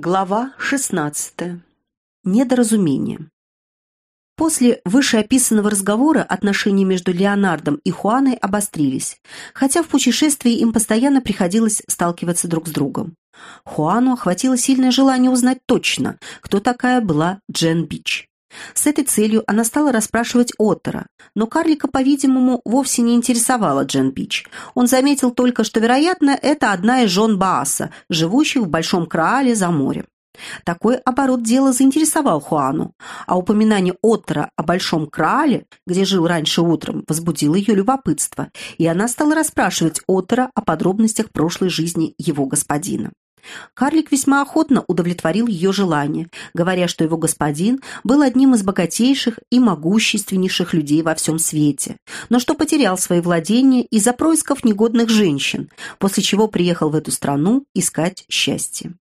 Глава 16. Недоразумение. После вышеописанного разговора отношения между Леонардом и Хуаной обострились, хотя в путешествии им постоянно приходилось сталкиваться друг с другом. Хуану охватило сильное желание узнать точно, кто такая была Джен Бич. С этой целью она стала расспрашивать Оттера, но карлика, по-видимому, вовсе не интересовала Джен Бич. Он заметил только, что, вероятно, это одна из жен Бааса, живущих в Большом Краале за морем. Такой оборот дела заинтересовал Хуану, а упоминание Оттера о Большом Краале, где жил раньше утром, возбудило ее любопытство, и она стала расспрашивать Оттера о подробностях прошлой жизни его господина. Карлик весьма охотно удовлетворил ее желание, говоря, что его господин был одним из богатейших и могущественнейших людей во всем свете, но что потерял свои владения из-за происков негодных женщин, после чего приехал в эту страну искать счастье.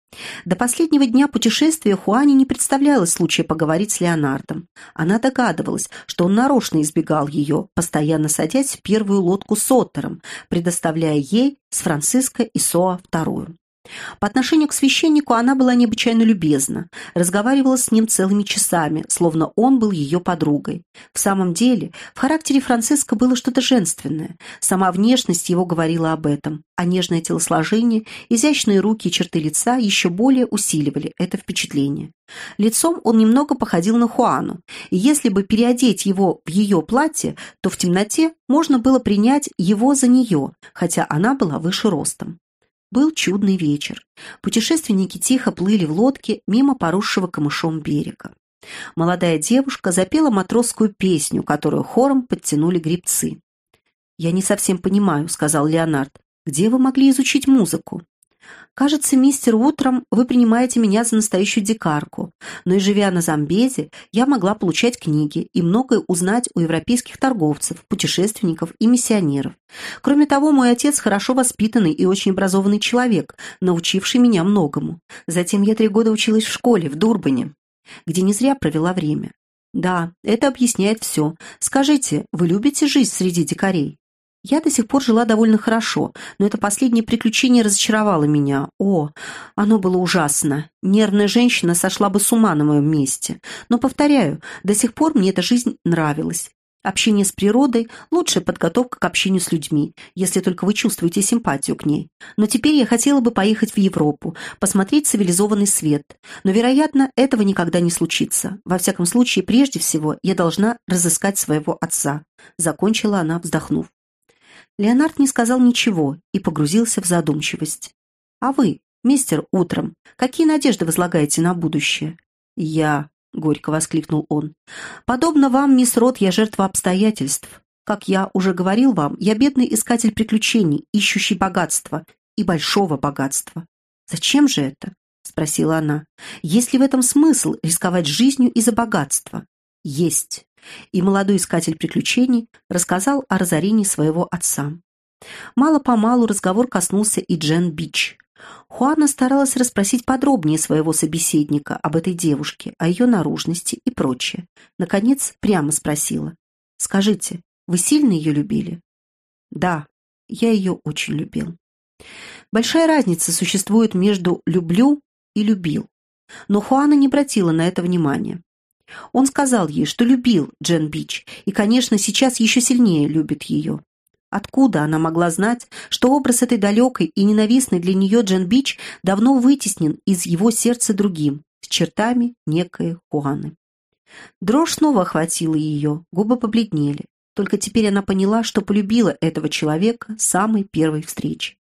До последнего дня путешествия Хуане не представлялось случая поговорить с Леонардом. Она догадывалась, что он нарочно избегал ее, постоянно садясь в первую лодку с Оттером, предоставляя ей с Франциско и Соа вторую. По отношению к священнику она была необычайно любезна, разговаривала с ним целыми часами, словно он был ее подругой. В самом деле, в характере Франциска было что-то женственное. Сама внешность его говорила об этом, а нежное телосложение, изящные руки и черты лица еще более усиливали это впечатление. Лицом он немного походил на Хуану, и если бы переодеть его в ее платье, то в темноте можно было принять его за нее, хотя она была выше ростом. Был чудный вечер. Путешественники тихо плыли в лодке мимо поросшего камышом берега. Молодая девушка запела матросскую песню, которую хором подтянули грибцы. «Я не совсем понимаю», — сказал Леонард. «Где вы могли изучить музыку?» Кажется, мистер, утром вы принимаете меня за настоящую дикарку, но и живя на Замбезе, я могла получать книги и многое узнать у европейских торговцев, путешественников и миссионеров. Кроме того, мой отец хорошо воспитанный и очень образованный человек, научивший меня многому. Затем я три года училась в школе, в Дурбане, где не зря провела время. Да, это объясняет все. Скажите, вы любите жизнь среди дикарей? Я до сих пор жила довольно хорошо, но это последнее приключение разочаровало меня. О, оно было ужасно. Нервная женщина сошла бы с ума на моем месте. Но, повторяю, до сих пор мне эта жизнь нравилась. Общение с природой – лучшая подготовка к общению с людьми, если только вы чувствуете симпатию к ней. Но теперь я хотела бы поехать в Европу, посмотреть цивилизованный свет. Но, вероятно, этого никогда не случится. Во всяком случае, прежде всего, я должна разыскать своего отца. Закончила она, вздохнув. Леонард не сказал ничего и погрузился в задумчивость. «А вы, мистер Утром, какие надежды возлагаете на будущее?» «Я...» — горько воскликнул он. «Подобно вам, мисс Рот, я жертва обстоятельств. Как я уже говорил вам, я бедный искатель приключений, ищущий богатства и большого богатства. Зачем же это?» — спросила она. «Есть ли в этом смысл рисковать жизнью из-за богатства?» «Есть и молодой искатель приключений рассказал о разорении своего отца. Мало-помалу разговор коснулся и Джен Бич. Хуана старалась расспросить подробнее своего собеседника об этой девушке, о ее наружности и прочее. Наконец, прямо спросила. «Скажите, вы сильно ее любили?» «Да, я ее очень любил». Большая разница существует между «люблю» и «любил». Но Хуана не обратила на это внимания. Он сказал ей, что любил Джен Бич и, конечно, сейчас еще сильнее любит ее. Откуда она могла знать, что образ этой далекой и ненавистной для нее Джен Бич давно вытеснен из его сердца другим, с чертами некой Хуаны? Дрожь снова охватила ее, губы побледнели. Только теперь она поняла, что полюбила этого человека с самой первой встречи.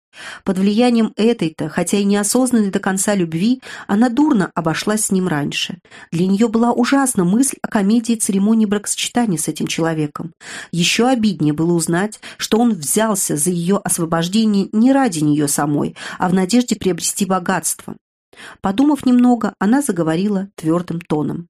Под влиянием этой-то, хотя и неосознанной до конца любви, она дурно обошлась с ним раньше. Для нее была ужасна мысль о комедии церемонии бракосочетания с этим человеком. Еще обиднее было узнать, что он взялся за ее освобождение не ради нее самой, а в надежде приобрести богатство. Подумав немного, она заговорила твердым тоном.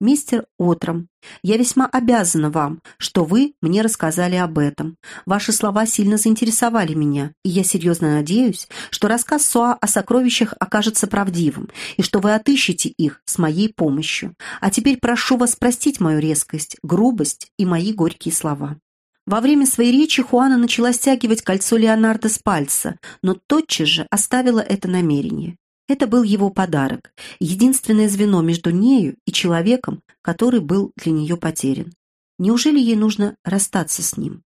«Мистер Отром, я весьма обязана вам, что вы мне рассказали об этом. Ваши слова сильно заинтересовали меня, и я серьезно надеюсь, что рассказ Суа о сокровищах окажется правдивым, и что вы отыщете их с моей помощью. А теперь прошу вас простить мою резкость, грубость и мои горькие слова». Во время своей речи Хуана начала стягивать кольцо Леонардо с пальца, но тотчас же оставила это намерение. Это был его подарок, единственное звено между нею и человеком, который был для нее потерян. Неужели ей нужно расстаться с ним?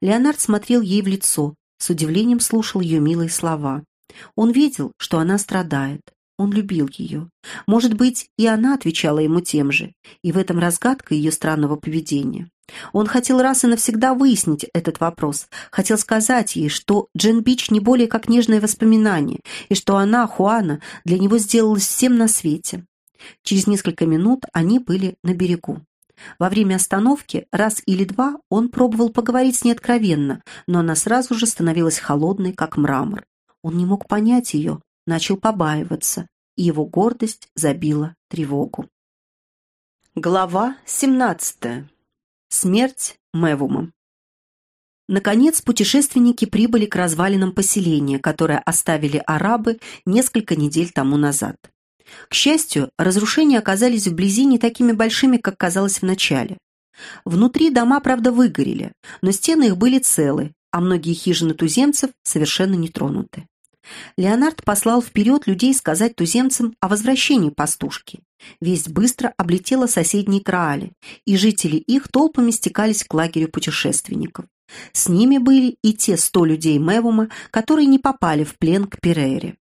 Леонард смотрел ей в лицо, с удивлением слушал ее милые слова. Он видел, что она страдает. Он любил ее. Может быть, и она отвечала ему тем же, и в этом разгадка ее странного поведения. Он хотел раз и навсегда выяснить этот вопрос, хотел сказать ей, что Джен Бич не более как нежное воспоминание, и что она, Хуана, для него сделалась всем на свете. Через несколько минут они были на берегу. Во время остановки раз или два он пробовал поговорить с ней откровенно, но она сразу же становилась холодной, как мрамор. Он не мог понять ее, начал побаиваться, и его гордость забила тревогу. Глава семнадцатая. Смерть Мевума. Наконец, путешественники прибыли к развалинам поселения, которое оставили арабы несколько недель тому назад. К счастью, разрушения оказались вблизи не такими большими, как казалось вначале. Внутри дома, правда, выгорели, но стены их были целы, а многие хижины туземцев совершенно не тронуты. Леонард послал вперед людей сказать туземцам о возвращении пастушки. Весть быстро облетела соседние Краали, и жители их толпами стекались к лагерю путешественников. С ними были и те сто людей Мевума, которые не попали в плен к Перейре.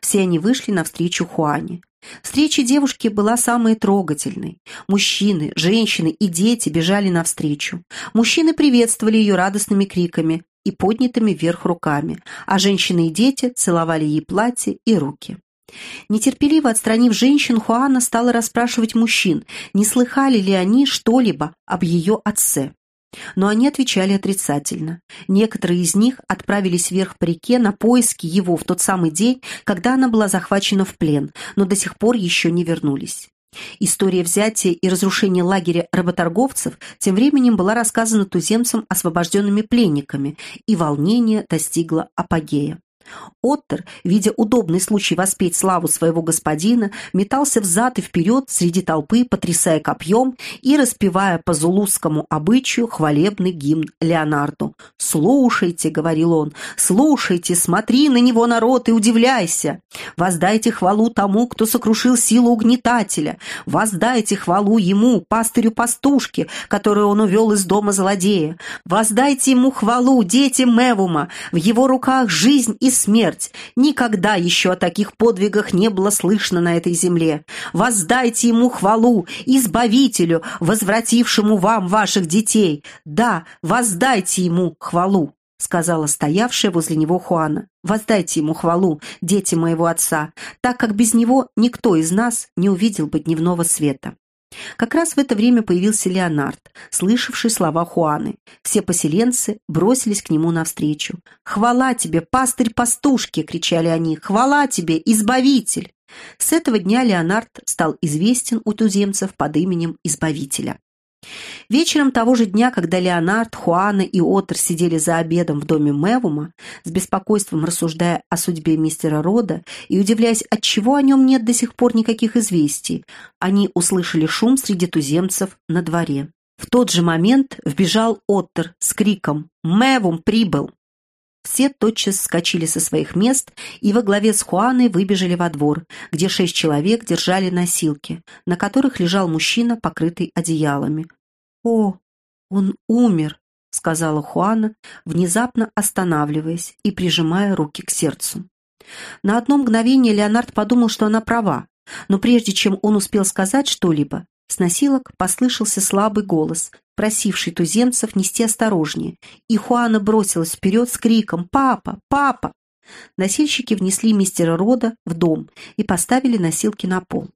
Все они вышли навстречу Хуане. Встреча девушки была самой трогательной. Мужчины, женщины и дети бежали навстречу. Мужчины приветствовали ее радостными криками и поднятыми вверх руками, а женщины и дети целовали ей платье и руки. Нетерпеливо отстранив женщин, Хуана стала расспрашивать мужчин, не слыхали ли они что-либо об ее отце. Но они отвечали отрицательно. Некоторые из них отправились вверх по реке на поиски его в тот самый день, когда она была захвачена в плен, но до сих пор еще не вернулись. История взятия и разрушения лагеря работорговцев тем временем была рассказана туземцам освобожденными пленниками, и волнение достигло апогея. Оттер, видя удобный случай воспеть славу своего господина, метался взад и вперед среди толпы, потрясая копьем и распевая по зулузскому обычаю хвалебный гимн Леонарду. «Слушайте», — говорил он, — «слушайте, смотри на него, народ, и удивляйся. Воздайте хвалу тому, кто сокрушил силу угнетателя. Воздайте хвалу ему, пастырю пастушки, которую он увел из дома злодея. Воздайте ему хвалу, дети Мевума, в его руках жизнь и смерть. Никогда еще о таких подвигах не было слышно на этой земле. Воздайте ему хвалу, избавителю, возвратившему вам ваших детей. Да, воздайте ему хвалу сказала стоявшая возле него Хуана. «Воздайте ему хвалу, дети моего отца, так как без него никто из нас не увидел бы дневного света». Как раз в это время появился Леонард, слышавший слова Хуаны. Все поселенцы бросились к нему навстречу. «Хвала тебе, пастырь пастушки!» — кричали они. «Хвала тебе, избавитель!» С этого дня Леонард стал известен у туземцев под именем Избавителя. Вечером того же дня, когда Леонард, Хуана и Отр сидели за обедом в доме Мевума, с беспокойством рассуждая о судьбе мистера Рода и удивляясь, отчего о нем нет до сих пор никаких известий, они услышали шум среди туземцев на дворе. В тот же момент вбежал Оттер с криком «Мевум прибыл!». Все тотчас вскочили со своих мест и во главе с Хуаной выбежали во двор, где шесть человек держали носилки, на которых лежал мужчина, покрытый одеялами. «О, он умер!» — сказала Хуана, внезапно останавливаясь и прижимая руки к сердцу. На одно мгновение Леонард подумал, что она права, но прежде чем он успел сказать что-либо, с носилок послышался слабый голос, просивший туземцев нести осторожнее, и Хуана бросилась вперед с криком «Папа! Папа!». Носильщики внесли мистера Рода в дом и поставили носилки на пол.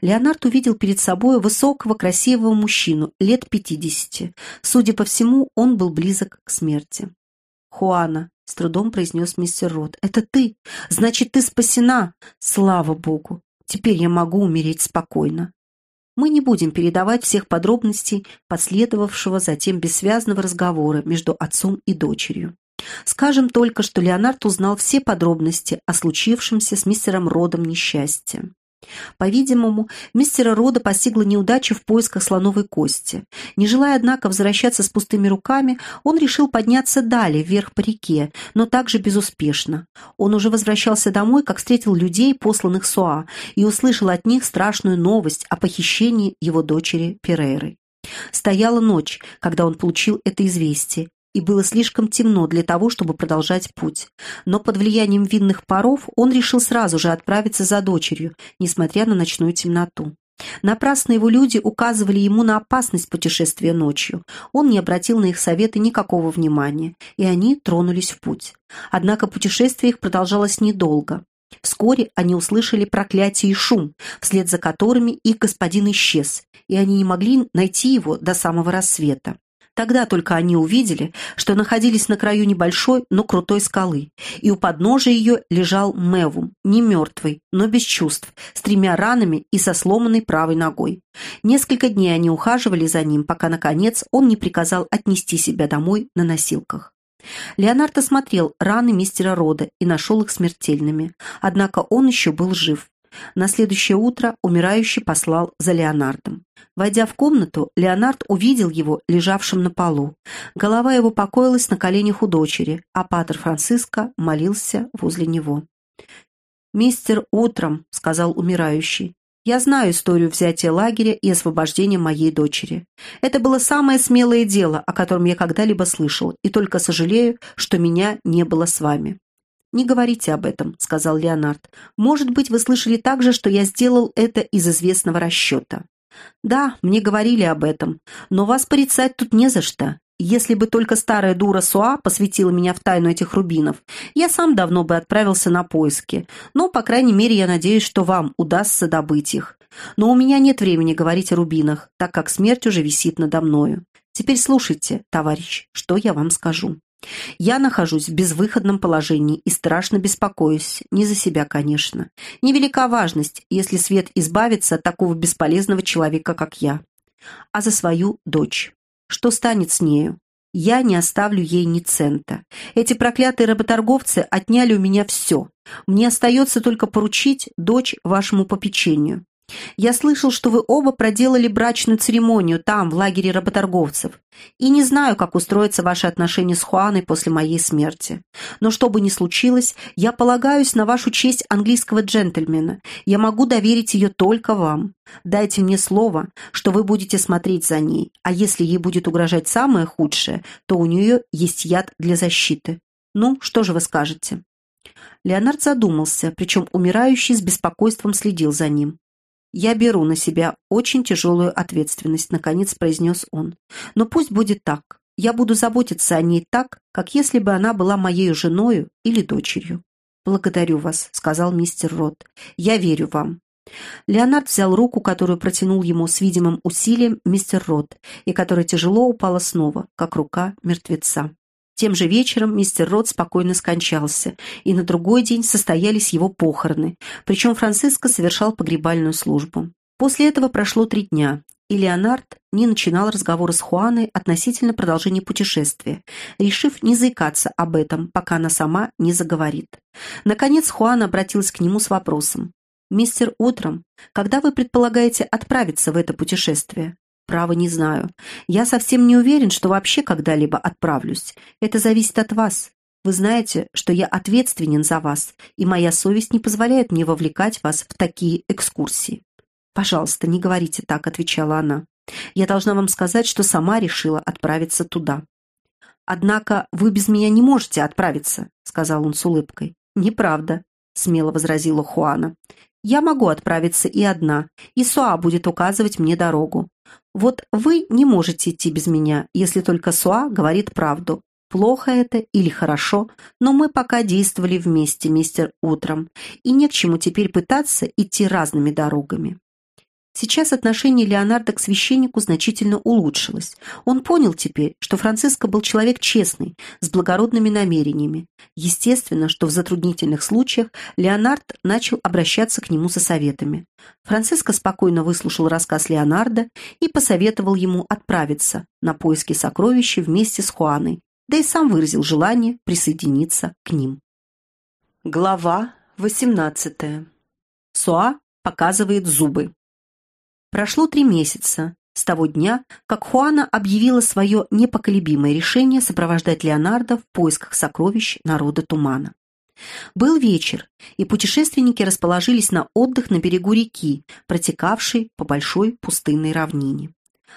Леонард увидел перед собой высокого, красивого мужчину, лет пятидесяти. Судя по всему, он был близок к смерти. «Хуана», — с трудом произнес мистер Рот, — «это ты? Значит, ты спасена! Слава Богу! Теперь я могу умереть спокойно». Мы не будем передавать всех подробностей последовавшего затем бессвязного разговора между отцом и дочерью. Скажем только, что Леонард узнал все подробности о случившемся с мистером Родом несчастье. По-видимому, мистера Рода постигла неудача в поисках слоновой кости. Не желая, однако, возвращаться с пустыми руками, он решил подняться далее, вверх по реке, но также безуспешно. Он уже возвращался домой, как встретил людей, посланных Суа, и услышал от них страшную новость о похищении его дочери Перейры. Стояла ночь, когда он получил это известие, и было слишком темно для того, чтобы продолжать путь. Но под влиянием винных паров он решил сразу же отправиться за дочерью, несмотря на ночную темноту. Напрасно его люди указывали ему на опасность путешествия ночью. Он не обратил на их советы никакого внимания, и они тронулись в путь. Однако путешествие их продолжалось недолго. Вскоре они услышали проклятие и шум, вслед за которыми их господин исчез, и они не могли найти его до самого рассвета. Тогда только они увидели, что находились на краю небольшой, но крутой скалы, и у подножия ее лежал Мевум, не мертвый, но без чувств, с тремя ранами и со сломанной правой ногой. Несколько дней они ухаживали за ним, пока, наконец, он не приказал отнести себя домой на носилках. Леонард осмотрел раны мистера Рода и нашел их смертельными, однако он еще был жив. На следующее утро умирающий послал за Леонардом. Войдя в комнату, Леонард увидел его лежавшим на полу. Голова его покоилась на коленях у дочери, а патер Франциско молился возле него. «Мистер Утром», — сказал умирающий, — «я знаю историю взятия лагеря и освобождения моей дочери. Это было самое смелое дело, о котором я когда-либо слышал, и только сожалею, что меня не было с вами». «Не говорите об этом», — сказал Леонард. «Может быть, вы слышали также, что я сделал это из известного расчета». «Да, мне говорили об этом, но вас порицать тут не за что. Если бы только старая дура Суа посвятила меня в тайну этих рубинов, я сам давно бы отправился на поиски. Но, по крайней мере, я надеюсь, что вам удастся добыть их. Но у меня нет времени говорить о рубинах, так как смерть уже висит надо мною. Теперь слушайте, товарищ, что я вам скажу. Я нахожусь в безвыходном положении и страшно беспокоюсь. Не за себя, конечно. Невелика важность, если свет избавится от такого бесполезного человека, как я. А за свою дочь. Что станет с нею? Я не оставлю ей ни цента. Эти проклятые работорговцы отняли у меня все. Мне остается только поручить дочь вашему попечению. Я слышал, что вы оба проделали брачную церемонию там, в лагере работорговцев, и не знаю, как устроятся ваши отношения с Хуаной после моей смерти. Но что бы ни случилось, я полагаюсь на вашу честь английского джентльмена. Я могу доверить ее только вам. Дайте мне слово, что вы будете смотреть за ней, а если ей будет угрожать самое худшее, то у нее есть яд для защиты. Ну, что же вы скажете?» Леонард задумался, причем умирающий с беспокойством следил за ним. «Я беру на себя очень тяжелую ответственность», — наконец произнес он. «Но пусть будет так. Я буду заботиться о ней так, как если бы она была моей женою или дочерью». «Благодарю вас», — сказал мистер Рот. «Я верю вам». Леонард взял руку, которую протянул ему с видимым усилием мистер Рот, и которая тяжело упала снова, как рука мертвеца. Тем же вечером мистер Рот спокойно скончался, и на другой день состоялись его похороны, причем Франциско совершал погребальную службу. После этого прошло три дня, и Леонард не начинал разговора с Хуаной относительно продолжения путешествия, решив не заикаться об этом, пока она сама не заговорит. Наконец Хуана обратилась к нему с вопросом. «Мистер Утром, когда вы предполагаете отправиться в это путешествие?» Право не знаю. Я совсем не уверен, что вообще когда-либо отправлюсь. Это зависит от вас. Вы знаете, что я ответственен за вас, и моя совесть не позволяет мне вовлекать вас в такие экскурсии. «Пожалуйста, не говорите так», — отвечала она. «Я должна вам сказать, что сама решила отправиться туда». «Однако вы без меня не можете отправиться», — сказал он с улыбкой. «Неправда», — смело возразила Хуана. «Я могу отправиться и одна, и Суа будет указывать мне дорогу. Вот вы не можете идти без меня, если только Суа говорит правду. Плохо это или хорошо, но мы пока действовали вместе, мистер Утром, и не к чему теперь пытаться идти разными дорогами. Сейчас отношение Леонардо к священнику значительно улучшилось. Он понял теперь, что Франциско был человек честный, с благородными намерениями. Естественно, что в затруднительных случаях Леонард начал обращаться к нему со советами. Франциско спокойно выслушал рассказ Леонардо и посоветовал ему отправиться на поиски сокровища вместе с Хуаной, да и сам выразил желание присоединиться к ним. Глава 18. Суа показывает зубы. Прошло три месяца с того дня, как Хуана объявила свое непоколебимое решение сопровождать Леонардо в поисках сокровищ народа Тумана. Был вечер, и путешественники расположились на отдых на берегу реки, протекавшей по большой пустынной равнине.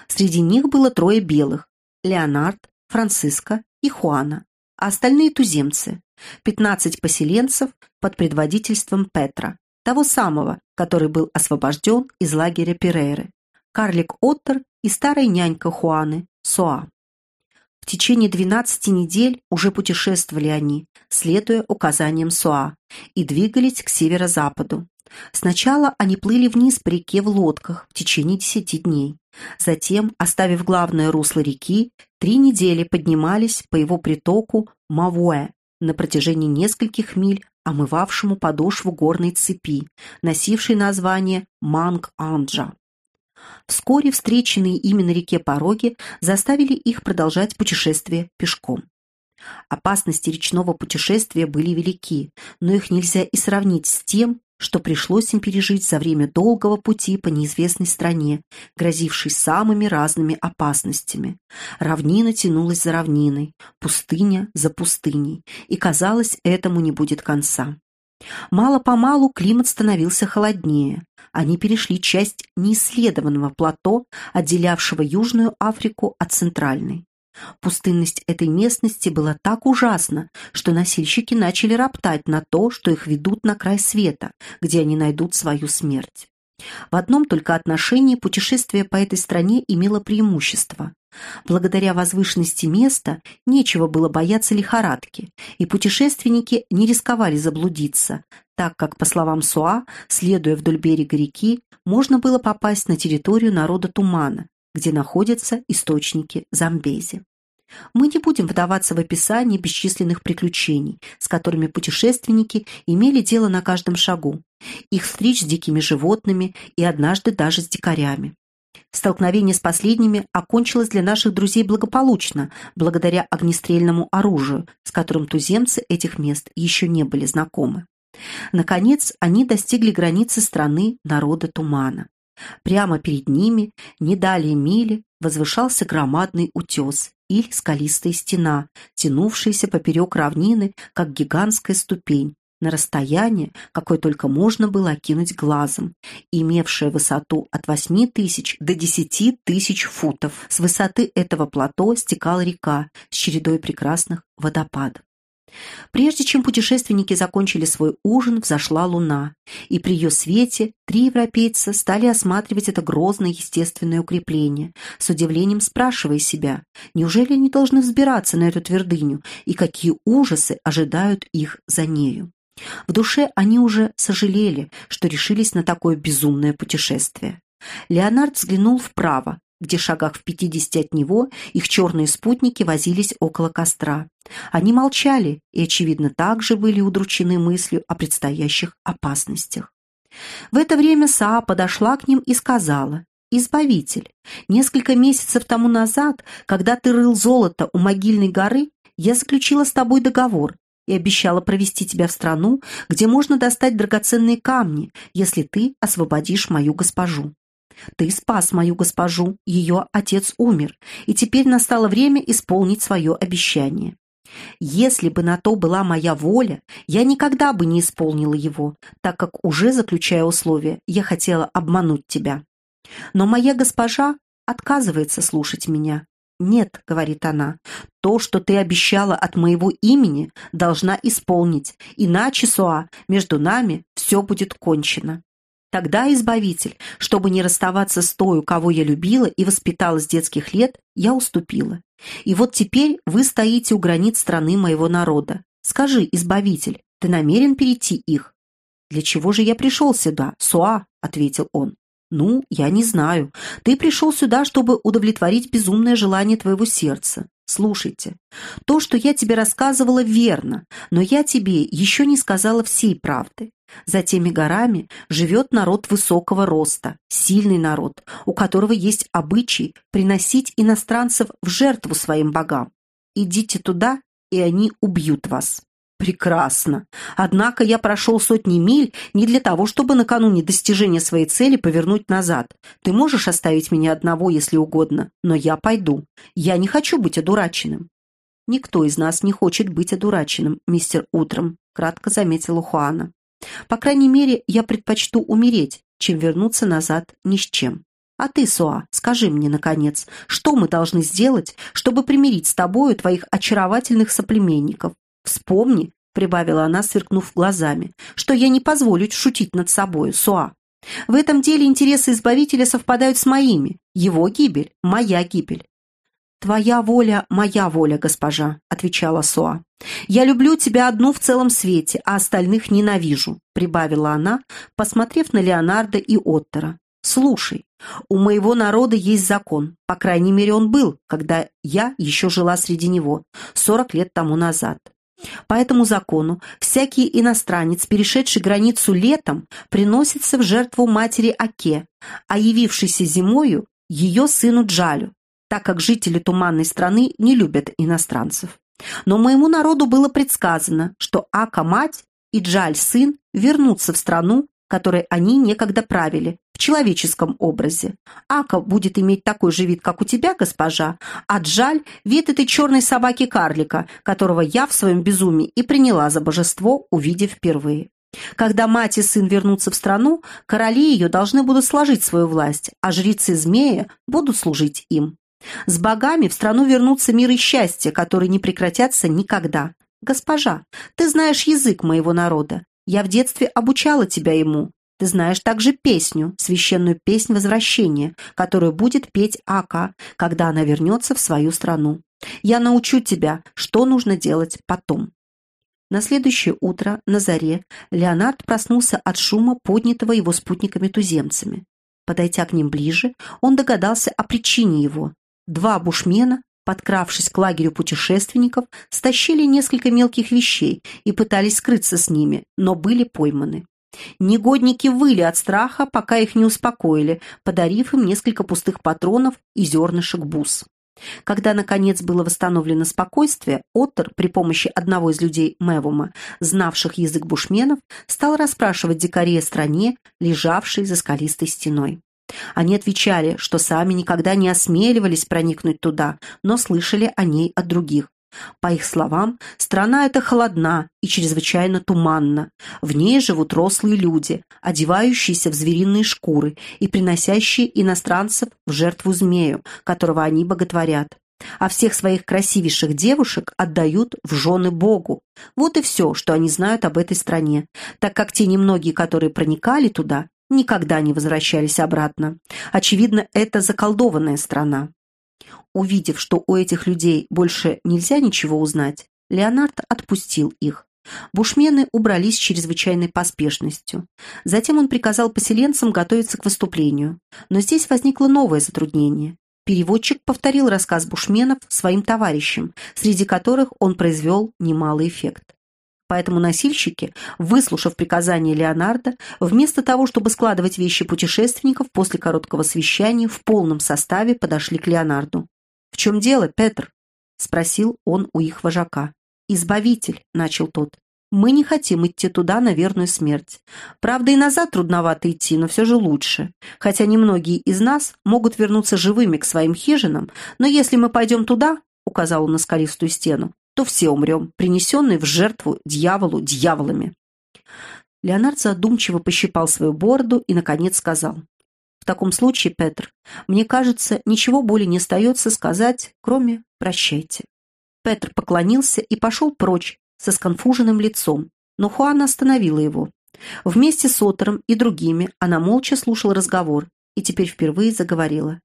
Среди них было трое белых – Леонард, Франциско и Хуана, а остальные туземцы – 15 поселенцев под предводительством Петра, того самого, который был освобожден из лагеря Перейры, карлик Оттер и старая нянька Хуаны, Соа. В течение 12 недель уже путешествовали они, следуя указаниям Суа, и двигались к северо-западу. Сначала они плыли вниз по реке в лодках в течение 10 дней. Затем, оставив главное русло реки, три недели поднимались по его притоку Мавуэ на протяжении нескольких миль, омывавшему подошву горной цепи, носившей название Манг-Анджа. Вскоре встреченные ими на реке пороги заставили их продолжать путешествие пешком. Опасности речного путешествия были велики, но их нельзя и сравнить с тем, что пришлось им пережить за время долгого пути по неизвестной стране, грозившей самыми разными опасностями. Равнина тянулась за равниной, пустыня за пустыней, и, казалось, этому не будет конца. Мало-помалу климат становился холоднее. Они перешли часть неисследованного плато, отделявшего Южную Африку от Центральной. Пустынность этой местности была так ужасна, что носильщики начали роптать на то, что их ведут на край света, где они найдут свою смерть. В одном только отношении путешествие по этой стране имело преимущество. Благодаря возвышенности места нечего было бояться лихорадки, и путешественники не рисковали заблудиться, так как, по словам Суа, следуя вдоль берега реки, можно было попасть на территорию народа Тумана, где находятся источники Замбези. Мы не будем вдаваться в описание бесчисленных приключений, с которыми путешественники имели дело на каждом шагу, их встреч с дикими животными и однажды даже с дикарями. Столкновение с последними окончилось для наших друзей благополучно, благодаря огнестрельному оружию, с которым туземцы этих мест еще не были знакомы. Наконец, они достигли границы страны народа Тумана. Прямо перед ними, не далее мили, возвышался громадный утес или скалистая стена, тянувшаяся поперек равнины, как гигантская ступень, на расстояние, какое только можно было окинуть глазом, имевшее высоту от 8 тысяч до 10 тысяч футов. С высоты этого плато стекала река с чередой прекрасных водопадов. Прежде чем путешественники закончили свой ужин, взошла луна, и при ее свете три европейца стали осматривать это грозное естественное укрепление, с удивлением спрашивая себя, неужели они должны взбираться на эту твердыню, и какие ужасы ожидают их за нею. В душе они уже сожалели, что решились на такое безумное путешествие. Леонард взглянул вправо, где шагах в пятидесяти от него их черные спутники возились около костра. Они молчали и, очевидно, также были удручены мыслью о предстоящих опасностях. В это время Саа подошла к ним и сказала, «Избавитель, несколько месяцев тому назад, когда ты рыл золото у могильной горы, я заключила с тобой договор, и обещала провести тебя в страну, где можно достать драгоценные камни, если ты освободишь мою госпожу. Ты спас мою госпожу, ее отец умер, и теперь настало время исполнить свое обещание. Если бы на то была моя воля, я никогда бы не исполнила его, так как, уже заключая условия, я хотела обмануть тебя. Но моя госпожа отказывается слушать меня, «Нет», — говорит она, — «то, что ты обещала от моего имени, должна исполнить, иначе, Суа, между нами все будет кончено». Тогда, Избавитель, чтобы не расставаться с той, кого я любила и воспитала с детских лет, я уступила. И вот теперь вы стоите у границ страны моего народа. Скажи, Избавитель, ты намерен перейти их? «Для чего же я пришел сюда, Суа?» — ответил он. «Ну, я не знаю. Ты пришел сюда, чтобы удовлетворить безумное желание твоего сердца. Слушайте, то, что я тебе рассказывала, верно, но я тебе еще не сказала всей правды. За теми горами живет народ высокого роста, сильный народ, у которого есть обычай приносить иностранцев в жертву своим богам. Идите туда, и они убьют вас. Прекрасно. Однако я прошел сотни миль не для того, чтобы накануне достижения своей цели повернуть назад. Ты можешь оставить меня одного, если угодно, но я пойду. Я не хочу быть одураченным. Никто из нас не хочет быть одураченным, мистер Утром, кратко заметила Хуана. По крайней мере, я предпочту умереть, чем вернуться назад ни с чем. А ты, Суа, скажи мне, наконец, что мы должны сделать, чтобы примирить с тобою твоих очаровательных соплеменников? Вспомни, — прибавила она, сверкнув глазами, — что я не позволю шутить над собою, Суа. В этом деле интересы Избавителя совпадают с моими. Его гибель — моя гибель. «Твоя воля — моя воля, госпожа», — отвечала Суа. «Я люблю тебя одну в целом свете, а остальных ненавижу», — прибавила она, посмотрев на Леонардо и Оттера. «Слушай, у моего народа есть закон, по крайней мере он был, когда я еще жила среди него, сорок лет тому назад. По этому закону всякий иностранец, перешедший границу летом, приносится в жертву матери Аке, а явившийся зимою – ее сыну Джалю, так как жители Туманной страны не любят иностранцев. Но моему народу было предсказано, что Ака-мать и Джаль-сын вернутся в страну, которой они некогда правили, в человеческом образе. Ака будет иметь такой же вид, как у тебя, госпожа, а Джаль – вид этой черной собаки-карлика, которого я в своем безумии и приняла за божество, увидев впервые. Когда мать и сын вернутся в страну, короли ее должны будут сложить свою власть, а жрицы змея будут служить им. С богами в страну вернутся мир и счастье, которые не прекратятся никогда. Госпожа, ты знаешь язык моего народа. Я в детстве обучала тебя ему. Ты знаешь также песню, священную песнь возвращения, которую будет петь Ака, когда она вернется в свою страну. Я научу тебя, что нужно делать потом». На следующее утро, на заре, Леонард проснулся от шума, поднятого его спутниками-туземцами. Подойдя к ним ближе, он догадался о причине его. Два бушмена, подкравшись к лагерю путешественников, стащили несколько мелких вещей и пытались скрыться с ними, но были пойманы. Негодники выли от страха, пока их не успокоили, подарив им несколько пустых патронов и зернышек бус. Когда, наконец, было восстановлено спокойствие, Оттер при помощи одного из людей Мевума, знавших язык бушменов, стал расспрашивать дикарей о стране, лежавшей за скалистой стеной. Они отвечали, что сами никогда не осмеливались проникнуть туда, но слышали о ней от других. По их словам, страна эта холодна и чрезвычайно туманна. В ней живут рослые люди, одевающиеся в звериные шкуры и приносящие иностранцев в жертву змею, которого они боготворят. А всех своих красивейших девушек отдают в жены Богу. Вот и все, что они знают об этой стране, так как те немногие, которые проникали туда, никогда не возвращались обратно. Очевидно, это заколдованная страна. Увидев, что у этих людей больше нельзя ничего узнать, Леонард отпустил их. Бушмены убрались с чрезвычайной поспешностью. Затем он приказал поселенцам готовиться к выступлению. Но здесь возникло новое затруднение. Переводчик повторил рассказ бушменов своим товарищам, среди которых он произвел немалый эффект. Поэтому носильщики, выслушав приказание Леонардо, вместо того, чтобы складывать вещи путешественников после короткого совещания, в полном составе подошли к Леонарду. «В чем дело, Петр?» — спросил он у их вожака. «Избавитель», — начал тот. «Мы не хотим идти туда на верную смерть. Правда, и назад трудновато идти, но все же лучше. Хотя немногие из нас могут вернуться живыми к своим хижинам, но если мы пойдем туда, — указал он на скалистую стену, то все умрем, принесенные в жертву дьяволу дьяволами. Леонард задумчиво пощипал свою бороду и, наконец, сказал. «В таком случае, Петр, мне кажется, ничего более не остается сказать, кроме «прощайте». Петр поклонился и пошел прочь со сконфуженным лицом, но Хуана остановила его. Вместе с Отером и другими она молча слушала разговор и теперь впервые заговорила.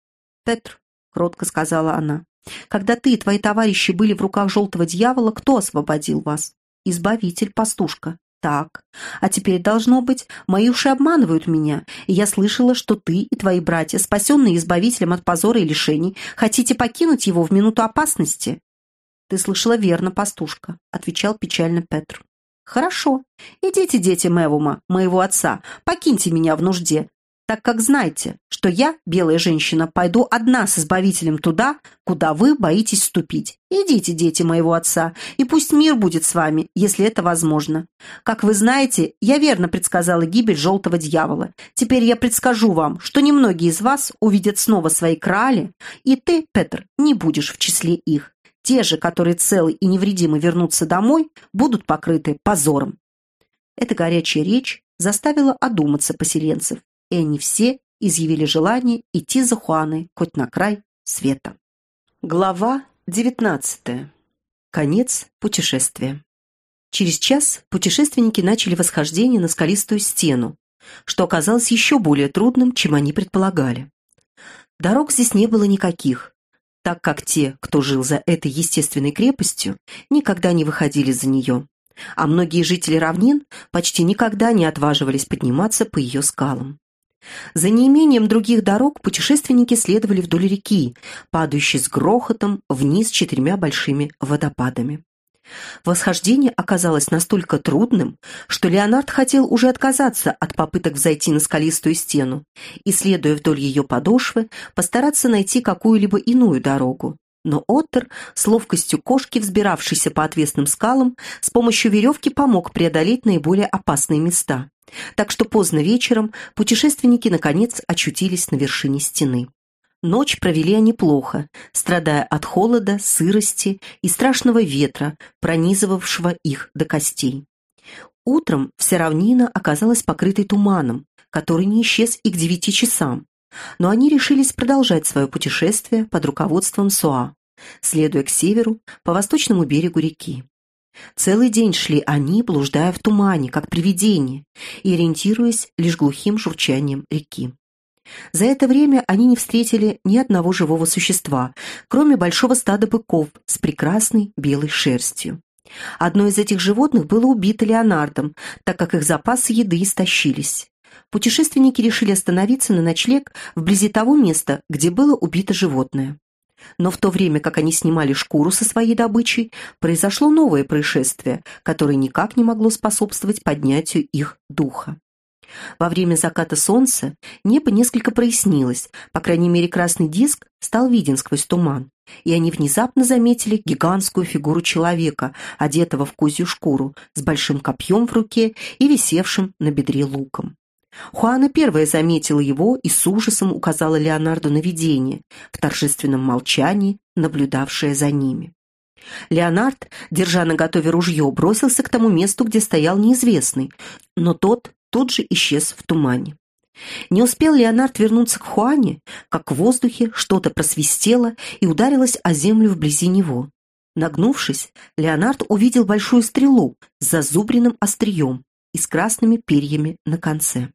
«Петр», — кротко сказала она, когда ты и твои товарищи были в руках желтого дьявола, кто освободил вас? Избавитель, пастушка. Так. А теперь, должно быть, мои уши обманывают меня, и я слышала, что ты и твои братья, спасенные избавителем от позора и лишений, хотите покинуть его в минуту опасности. Ты слышала верно, пастушка, отвечал печально Петр. Хорошо. Идите, дети Мевума, моего отца, покиньте меня в нужде. Так как знайте, что я, белая женщина, пойду одна с Избавителем туда, куда вы боитесь ступить. Идите, дети моего отца, и пусть мир будет с вами, если это возможно. Как вы знаете, я верно предсказала гибель желтого дьявола. Теперь я предскажу вам, что немногие из вас увидят снова свои крали, и ты, Петр, не будешь в числе их. Те же, которые целы и невредимы вернутся домой, будут покрыты позором. Эта горячая речь заставила одуматься поселенцев, и они все изъявили желание идти за Хуаной хоть на край света. Глава 19. Конец путешествия. Через час путешественники начали восхождение на скалистую стену, что оказалось еще более трудным, чем они предполагали. Дорог здесь не было никаких, так как те, кто жил за этой естественной крепостью, никогда не выходили за нее, а многие жители равнин почти никогда не отваживались подниматься по ее скалам. За неимением других дорог путешественники следовали вдоль реки, падающей с грохотом вниз четырьмя большими водопадами. Восхождение оказалось настолько трудным, что Леонард хотел уже отказаться от попыток взойти на скалистую стену и, следуя вдоль ее подошвы, постараться найти какую-либо иную дорогу. Но Оттер, с ловкостью кошки, взбиравшейся по отвесным скалам, с помощью веревки помог преодолеть наиболее опасные места. Так что поздно вечером путешественники, наконец, очутились на вершине стены. Ночь провели они плохо, страдая от холода, сырости и страшного ветра, пронизывавшего их до костей. Утром вся равнина оказалась покрытой туманом, который не исчез и к девяти часам, но они решились продолжать свое путешествие под руководством Суа, следуя к северу по восточному берегу реки. Целый день шли они, блуждая в тумане, как привидения, и ориентируясь лишь глухим журчанием реки. За это время они не встретили ни одного живого существа, кроме большого стада быков с прекрасной белой шерстью. Одно из этих животных было убито Леонардом, так как их запасы еды истощились. Путешественники решили остановиться на ночлег вблизи того места, где было убито животное. Но в то время, как они снимали шкуру со своей добычей, произошло новое происшествие, которое никак не могло способствовать поднятию их духа. Во время заката солнца небо несколько прояснилось, по крайней мере красный диск стал виден сквозь туман, и они внезапно заметили гигантскую фигуру человека, одетого в козью шкуру, с большим копьем в руке и висевшим на бедре луком. Хуана первая заметила его и с ужасом указала Леонарду на видение, в торжественном молчании, наблюдавшее за ними. Леонард, держа на готове ружье, бросился к тому месту, где стоял неизвестный, но тот тут же исчез в тумане. Не успел Леонард вернуться к Хуане, как в воздухе что-то просвистело и ударилось о землю вблизи него. Нагнувшись, Леонард увидел большую стрелу с зазубренным острием и с красными перьями на конце.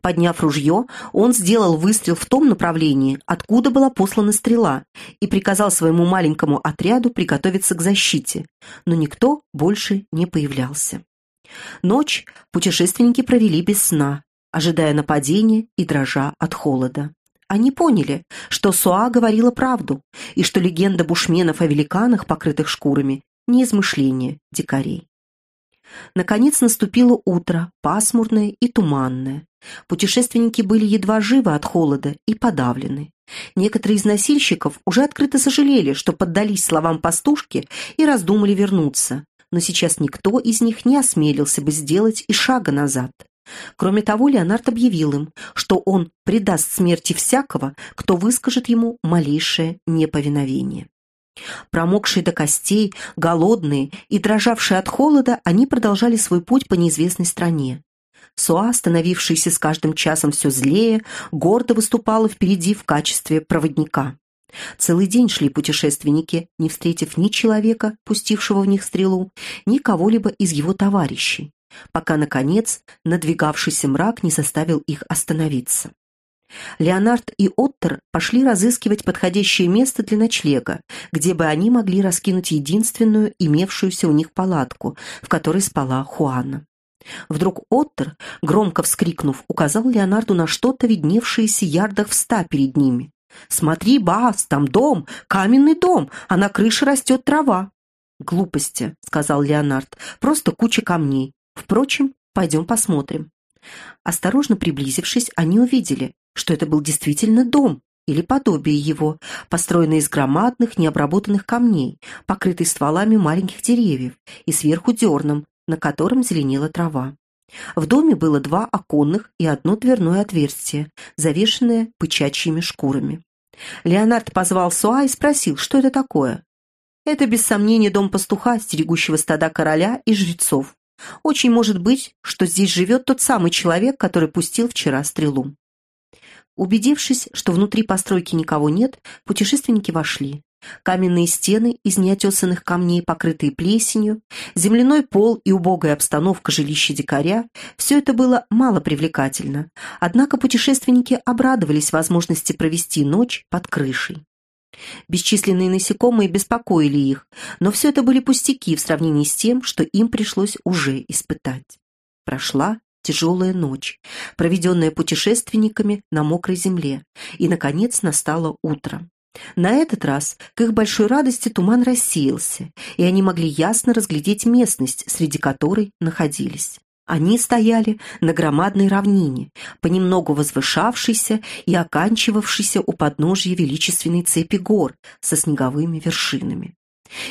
Подняв ружье, он сделал выстрел в том направлении, откуда была послана стрела, и приказал своему маленькому отряду приготовиться к защите, но никто больше не появлялся. Ночь путешественники провели без сна, ожидая нападения и дрожа от холода. Они поняли, что Суа говорила правду, и что легенда бушменов о великанах, покрытых шкурами, не измышление дикарей. Наконец наступило утро, пасмурное и туманное. Путешественники были едва живы от холода и подавлены. Некоторые из носильщиков уже открыто сожалели, что поддались словам пастушки и раздумали вернуться, но сейчас никто из них не осмелился бы сделать и шага назад. Кроме того, Леонард объявил им, что он предаст смерти всякого, кто выскажет ему малейшее неповиновение. Промокшие до костей, голодные и дрожавшие от холода, они продолжали свой путь по неизвестной стране. Суа, становившаяся с каждым часом все злее, гордо выступала впереди в качестве проводника. Целый день шли путешественники, не встретив ни человека, пустившего в них стрелу, ни кого-либо из его товарищей, пока, наконец, надвигавшийся мрак не заставил их остановиться. Леонард и Оттер пошли разыскивать подходящее место для ночлега, где бы они могли раскинуть единственную имевшуюся у них палатку, в которой спала Хуана. Вдруг Оттер, громко вскрикнув, указал Леонарду на что-то, видневшееся ярдах в ста перед ними. «Смотри, Бас, там дом, каменный дом, а на крыше растет трава». «Глупости», — сказал Леонард, — «просто куча камней. Впрочем, пойдем посмотрим». Осторожно приблизившись, они увидели, что это был действительно дом или подобие его, построенный из громадных необработанных камней, покрытый стволами маленьких деревьев и сверху дерном, на котором зеленела трава. В доме было два оконных и одно дверное отверстие, завешенное пычачьими шкурами. Леонард позвал Суа и спросил, что это такое. Это, без сомнения, дом пастуха, стерегущего стада короля и жрецов. Очень может быть, что здесь живет тот самый человек, который пустил вчера стрелу. Убедившись, что внутри постройки никого нет, путешественники вошли. Каменные стены из неотесанных камней, покрытые плесенью, земляной пол и убогая обстановка жилища дикаря – все это было мало привлекательно. Однако путешественники обрадовались возможности провести ночь под крышей. Бесчисленные насекомые беспокоили их, но все это были пустяки в сравнении с тем, что им пришлось уже испытать. Прошла тяжелая ночь, проведенная путешественниками на мокрой земле, и, наконец, настало утро. На этот раз, к их большой радости, туман рассеялся, и они могли ясно разглядеть местность, среди которой находились. Они стояли на громадной равнине, понемногу возвышавшейся и оканчивавшейся у подножья величественной цепи гор со снеговыми вершинами.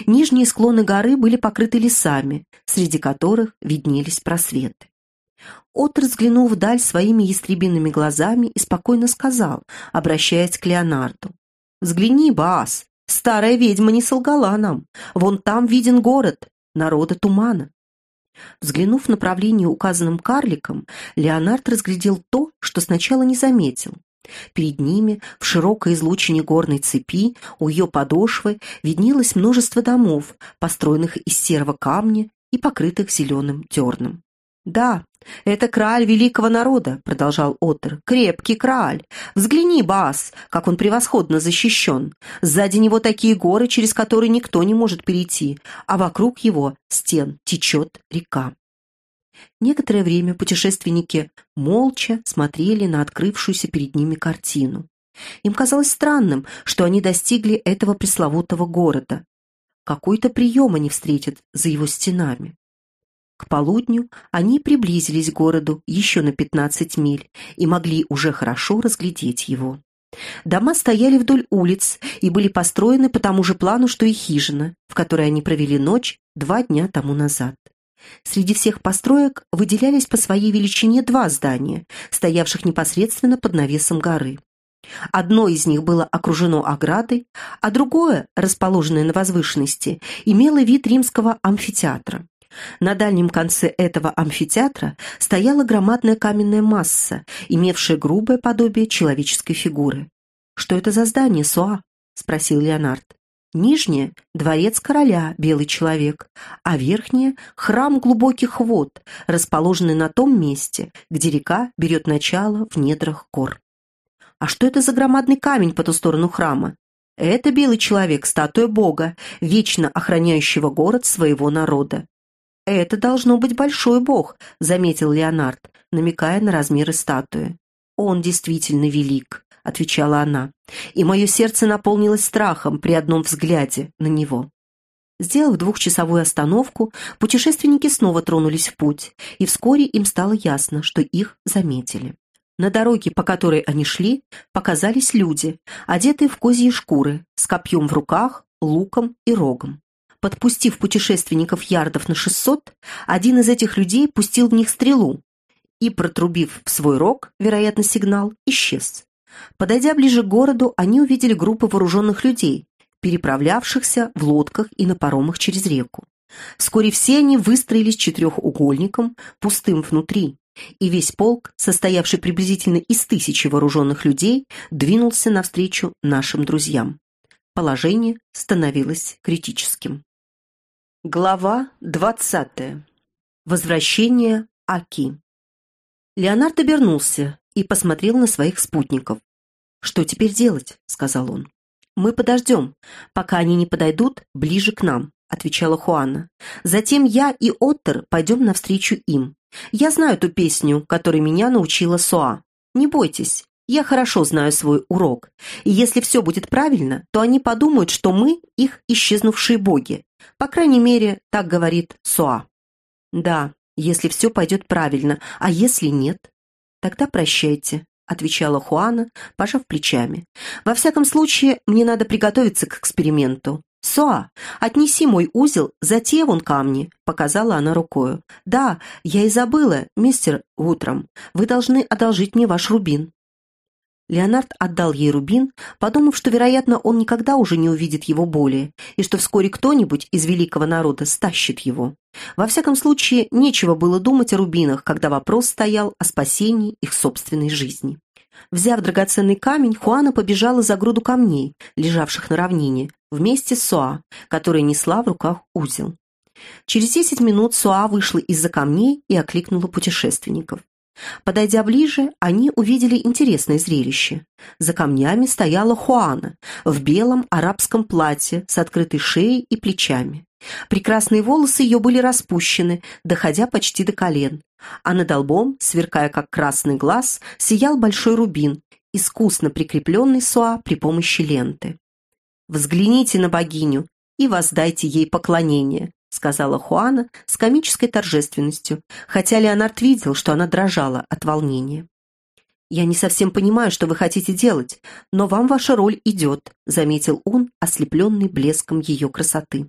Нижние склоны горы были покрыты лесами, среди которых виднелись просветы. Отр взглянул вдаль своими ястребиными глазами и спокойно сказал, обращаясь к Леонарду. «Взгляни, Баас, старая ведьма не солгала нам. Вон там виден город, народа тумана. Взглянув в направлении, указанным карликом, Леонард разглядел то, что сначала не заметил. Перед ними, в широкой излучине горной цепи, у ее подошвы виднелось множество домов, построенных из серого камня и покрытых зеленым терном. «Да, это краль великого народа», — продолжал Отер. «Крепкий краль. Взгляни, Бас, как он превосходно защищен. Сзади него такие горы, через которые никто не может перейти, а вокруг его стен течет река». Некоторое время путешественники молча смотрели на открывшуюся перед ними картину. Им казалось странным, что они достигли этого пресловутого города. Какой-то прием они встретят за его стенами. К полудню они приблизились к городу еще на 15 миль и могли уже хорошо разглядеть его. Дома стояли вдоль улиц и были построены по тому же плану, что и хижина, в которой они провели ночь два дня тому назад. Среди всех построек выделялись по своей величине два здания, стоявших непосредственно под навесом горы. Одно из них было окружено оградой, а другое, расположенное на возвышенности, имело вид римского амфитеатра. На дальнем конце этого амфитеатра стояла громадная каменная масса, имевшая грубое подобие человеческой фигуры. «Что это за здание, Суа?» — спросил Леонард. Нижнее — дворец короля, белый человек, а верхнее — храм глубоких вод, расположенный на том месте, где река берет начало в недрах гор. А что это за громадный камень по ту сторону храма? Это белый человек, статуя бога, вечно охраняющего город своего народа. «Это должно быть большой бог», — заметил Леонард, намекая на размеры статуи. «Он действительно велик», — отвечала она, и мое сердце наполнилось страхом при одном взгляде на него. Сделав двухчасовую остановку, путешественники снова тронулись в путь, и вскоре им стало ясно, что их заметили. На дороге, по которой они шли, показались люди, одетые в козьи шкуры, с копьем в руках, луком и рогом. Подпустив путешественников ярдов на шестьсот, один из этих людей пустил в них стрелу и, протрубив в свой рог, вероятно, сигнал, исчез. Подойдя ближе к городу, они увидели группы вооруженных людей, переправлявшихся в лодках и на паромах через реку. Вскоре все они выстроились четырехугольником, пустым внутри, и весь полк, состоявший приблизительно из тысячи вооруженных людей, двинулся навстречу нашим друзьям. Положение становилось критическим. Глава двадцатая. Возвращение Аки. Леонард обернулся и посмотрел на своих спутников. «Что теперь делать?» — сказал он. «Мы подождем, пока они не подойдут ближе к нам», — отвечала Хуана. «Затем я и Оттер пойдем навстречу им. Я знаю ту песню, которой меня научила Суа. Не бойтесь, я хорошо знаю свой урок, и если все будет правильно, то они подумают, что мы их исчезнувшие боги, по крайней мере, так говорит Суа. Да, если все пойдет правильно, а если нет? Тогда прощайте, отвечала Хуана, пожав плечами. «Во всяком случае, мне надо приготовиться к эксперименту. «Соа, отнеси мой узел за те вон камни», — показала она рукою. «Да, я и забыла, мистер Утром. Вы должны одолжить мне ваш рубин». Леонард отдал ей рубин, подумав, что, вероятно, он никогда уже не увидит его более, и что вскоре кто-нибудь из великого народа стащит его. Во всяком случае, нечего было думать о рубинах, когда вопрос стоял о спасении их собственной жизни. Взяв драгоценный камень, Хуана побежала за груду камней, лежавших на равнине, вместе с Суа, которая несла в руках узел. Через десять минут Суа вышла из-за камней и окликнула путешественников. Подойдя ближе, они увидели интересное зрелище. За камнями стояла Хуана в белом арабском платье с открытой шеей и плечами. Прекрасные волосы ее были распущены, доходя почти до колен, а над лбом, сверкая как красный глаз, сиял большой рубин, искусно прикрепленный суа при помощи ленты. «Взгляните на богиню и воздайте ей поклонение», сказала Хуана с комической торжественностью, хотя Леонард видел, что она дрожала от волнения. «Я не совсем понимаю, что вы хотите делать, но вам ваша роль идет», заметил он, ослепленный блеском ее красоты.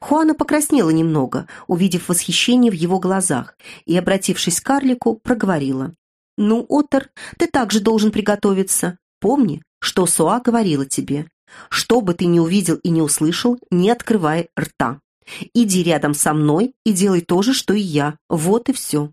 Хуана покраснела немного, увидев восхищение в его глазах, и, обратившись к карлику, проговорила. «Ну, Отор, ты также должен приготовиться. Помни, что Суа говорила тебе. Что бы ты ни увидел и не услышал, не открывай рта. Иди рядом со мной и делай то же, что и я. Вот и все».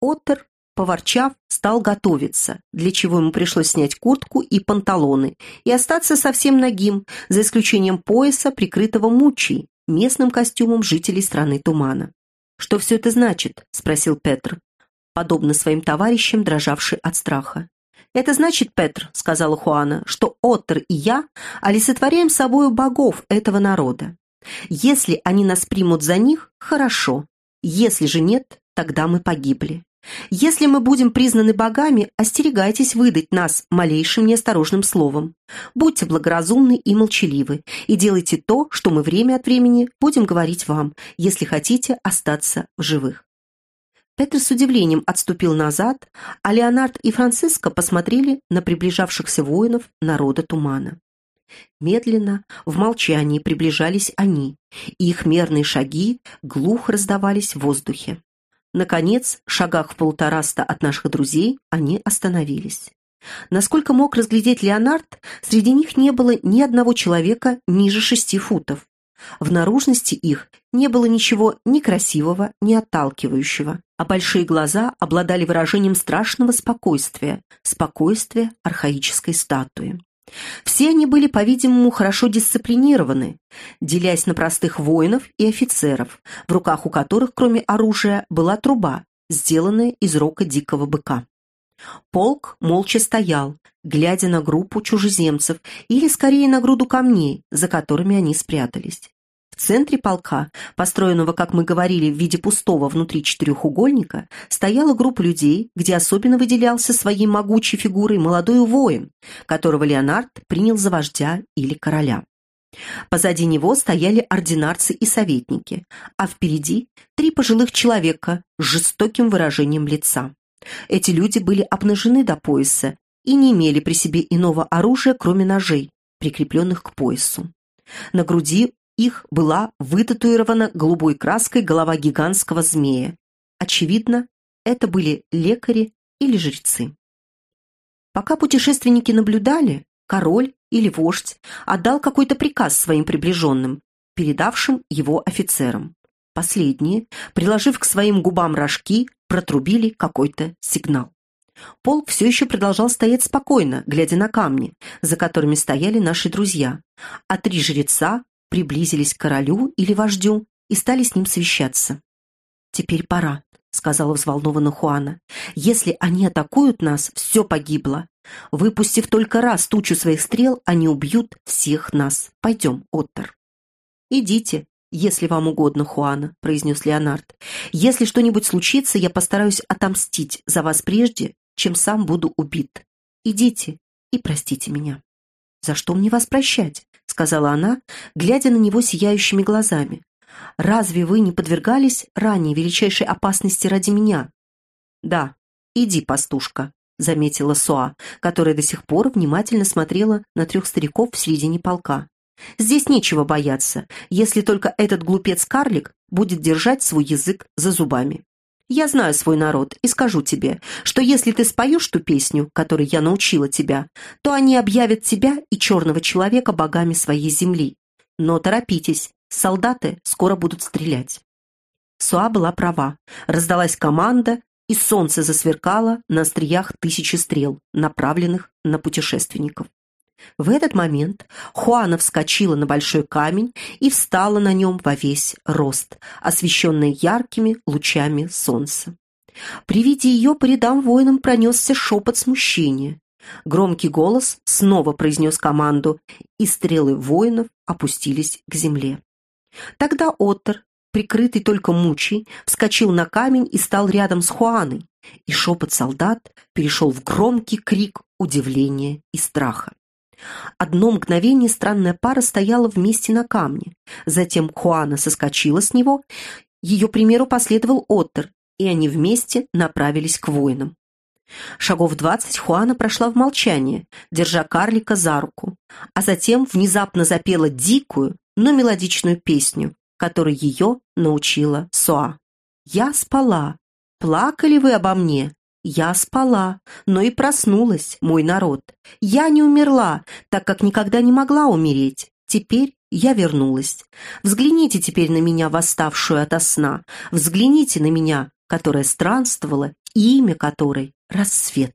Оттер, поворчав, стал готовиться, для чего ему пришлось снять куртку и панталоны и остаться совсем нагим, за исключением пояса, прикрытого мучей, местным костюмом жителей страны тумана. «Что все это значит?» – спросил Петр, подобно своим товарищам, дрожавший от страха. «Это значит, Петр, — сказала Хуана, — что Оттер и я олицетворяем собою богов этого народа. Если они нас примут за них, хорошо. Если же нет, тогда мы погибли. Если мы будем признаны богами, остерегайтесь выдать нас малейшим неосторожным словом. Будьте благоразумны и молчаливы, и делайте то, что мы время от времени будем говорить вам, если хотите остаться в живых. Петр с удивлением отступил назад, а Леонард и Франциско посмотрели на приближавшихся воинов народа тумана. Медленно, в молчании приближались они, и их мерные шаги глухо раздавались в воздухе. Наконец, в шагах в полтораста от наших друзей, они остановились. Насколько мог разглядеть Леонард, среди них не было ни одного человека ниже шести футов. В наружности их не было ничего ни красивого, ни отталкивающего, а большие глаза обладали выражением страшного спокойствия, спокойствия архаической статуи. Все они были, по-видимому, хорошо дисциплинированы, делясь на простых воинов и офицеров, в руках у которых, кроме оружия, была труба, сделанная из рока дикого быка. Полк молча стоял, глядя на группу чужеземцев или, скорее, на груду камней, за которыми они спрятались. В центре полка, построенного, как мы говорили, в виде пустого внутри четырехугольника, стояла группа людей, где особенно выделялся своей могучей фигурой молодой воин, которого Леонард принял за вождя или короля. Позади него стояли ординарцы и советники, а впереди три пожилых человека с жестоким выражением лица. Эти люди были обнажены до пояса и не имели при себе иного оружия, кроме ножей, прикрепленных к поясу. На груди их была вытатуирована голубой краской голова гигантского змея. Очевидно, это были лекари или жрецы. Пока путешественники наблюдали, король или вождь отдал какой-то приказ своим приближенным, передавшим его офицерам. Последние, приложив к своим губам рожки, протрубили какой-то сигнал. Полк все еще продолжал стоять спокойно, глядя на камни, за которыми стояли наши друзья, а три жреца приблизились к королю или вождю и стали с ним совещаться. «Теперь пора», — сказала взволнованно Хуана. «Если они атакуют нас, все погибло. Выпустив только раз тучу своих стрел, они убьют всех нас. Пойдем, Оттер». «Идите, если вам угодно, Хуана», — произнес Леонард. «Если что-нибудь случится, я постараюсь отомстить за вас прежде, чем сам буду убит. Идите и простите меня». «За что мне вас прощать?» — сказала она, глядя на него сияющими глазами. Разве вы не подвергались ранее величайшей опасности ради меня?» «Да, иди, пастушка», — заметила Суа, которая до сих пор внимательно смотрела на трех стариков в середине полка. «Здесь нечего бояться, если только этот глупец-карлик будет держать свой язык за зубами. Я знаю свой народ и скажу тебе, что если ты споешь ту песню, которой я научила тебя, то они объявят тебя и черного человека богами своей земли. Но торопитесь, солдаты скоро будут стрелять». Суа была права. Раздалась команда, и солнце засверкало на остриях тысячи стрел, направленных на путешественников. В этот момент Хуана вскочила на большой камень и встала на нем во весь рост, освещенный яркими лучами солнца. При виде ее по рядам воинам пронесся шепот смущения. Громкий голос снова произнес команду, и стрелы воинов опустились к земле. Тогда Оттер, прикрытый только мучей, вскочил на камень и стал рядом с Хуаной, и шепот солдат перешел в громкий крик удивления и страха. Одно мгновение странная пара стояла вместе на камне. Затем Хуана соскочила с него, ее примеру последовал Оттер, и они вместе направились к воинам. Шагов двадцать Хуана прошла в молчание, держа карлика за руку, а затем внезапно запела дикую, но мелодичную песню, которой ее научила Соа. «Я спала. Плакали вы обо мне? Я спала, но и проснулась, мой народ. Я не умерла, так как никогда не могла умереть. Теперь я вернулась. Взгляните теперь на меня, восставшую ото сна. Взгляните на меня, которая странствовала, и имя которой — рассвет.